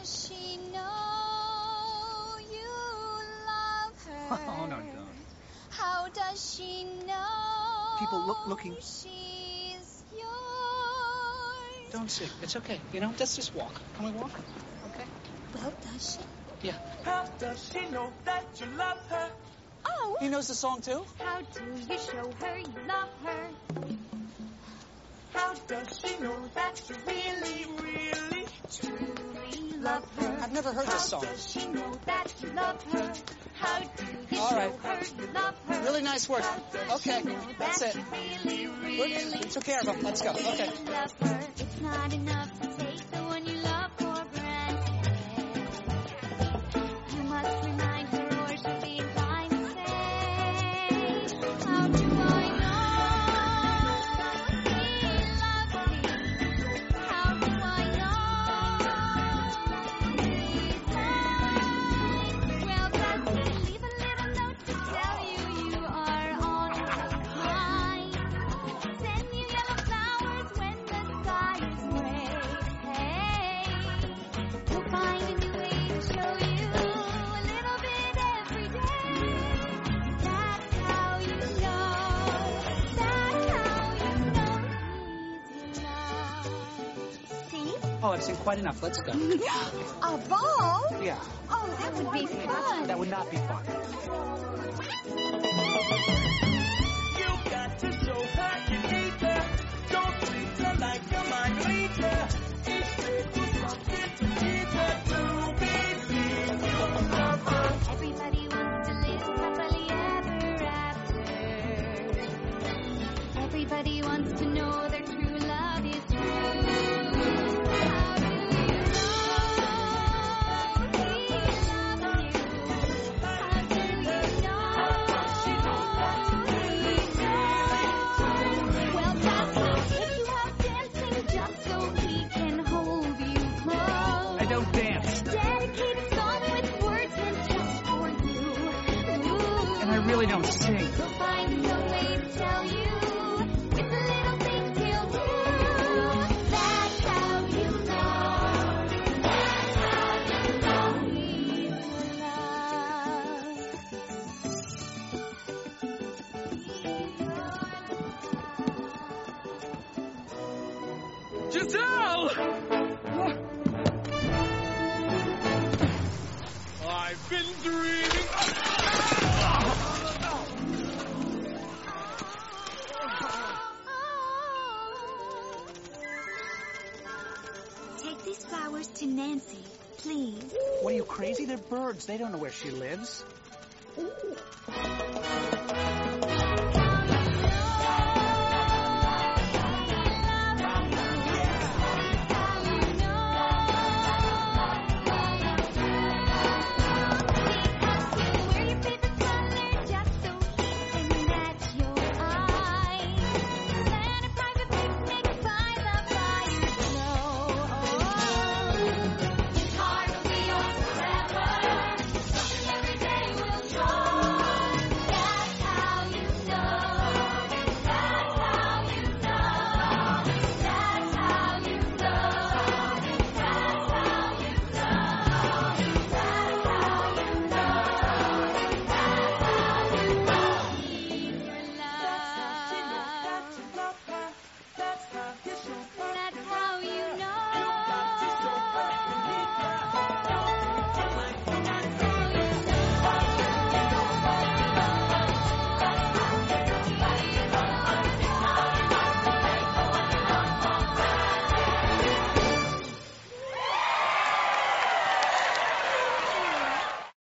does she know you love her? Oh, no, don't. How does she know People look- looking. she's yours? Don't sing. It's okay. You know, let's just walk. Can we walk? Okay. Well, does she? Yeah. How does she know that you love her? Oh, He knows the song too? how do you show her you love her? How does she know that you really, really, Truly love her. I've never heard this song. How does she know that you love her? How do you All show her you love her? Really nice work. Okay, that's that it. really, really We took care of him. Let's go. Okay. It's not enough to take the Oh, I've seen quite enough. Let's go. A ball? Yeah. Oh, that would be fun. That would not be fun. You got to show her you need her. Don't treat her like a mind reader. Instead, do something to teach her to believe you love her. Everybody wants to live happily ever after. Everybody wants to know their know he's love. Giselle! I've been dreaming. Take these flowers to Nancy, please. What are you crazy? They're birds. They don't know where she lives.